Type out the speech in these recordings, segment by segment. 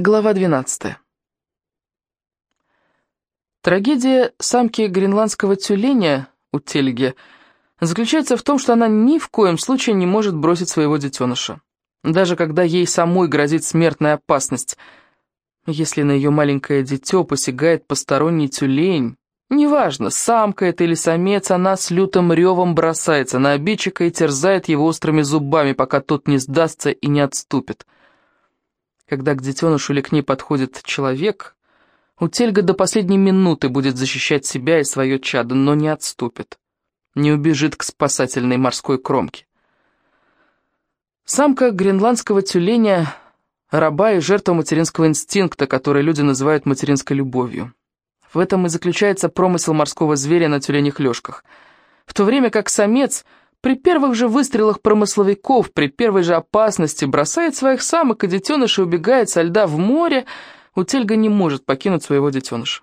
Глава 12. Трагедия самки гренландского тюленя у Тельги заключается в том, что она ни в коем случае не может бросить своего детеныша. Даже когда ей самой грозит смертная опасность. Если на ее маленькое дитё посягает посторонний тюлень, неважно, самка это или самец, она с лютым ревом бросается на обидчика и терзает его острыми зубами, пока тот не сдастся и не отступит. Когда к детенышу или к ней подходит человек, Утельга до последней минуты будет защищать себя и свое чадо, но не отступит, не убежит к спасательной морской кромке. Самка гренландского тюленя — раба и жертва материнского инстинкта, который люди называют материнской любовью. В этом и заключается промысел морского зверя на тюленях лёжках. В то время как самец — при первых же выстрелах промысловиков, при первой же опасности бросает своих самок и детенышей убегает со льда в море, Утельга не может покинуть своего детеныша.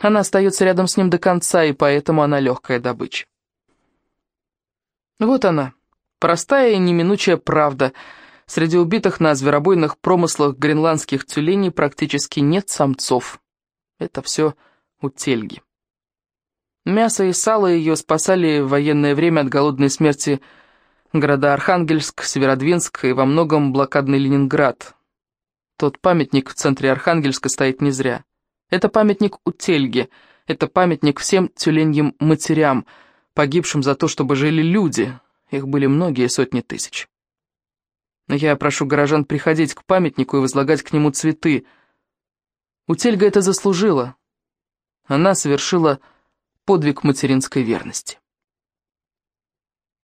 Она остается рядом с ним до конца, и поэтому она легкая добыча. Вот она, простая и неминучая правда. Среди убитых на зверобойных промыслах гренландских тюленей практически нет самцов. Это все Утельги. Мясо и сало ее спасали в военное время от голодной смерти города Архангельск, Северодвинск и во многом блокадный Ленинград. Тот памятник в центре Архангельска стоит не зря. Это памятник Утельге, это памятник всем тюленьим матерям, погибшим за то, чтобы жили люди. Их были многие сотни тысяч. Я прошу горожан приходить к памятнику и возлагать к нему цветы. Утельга это заслужила. Она совершила подвиг материнской верности.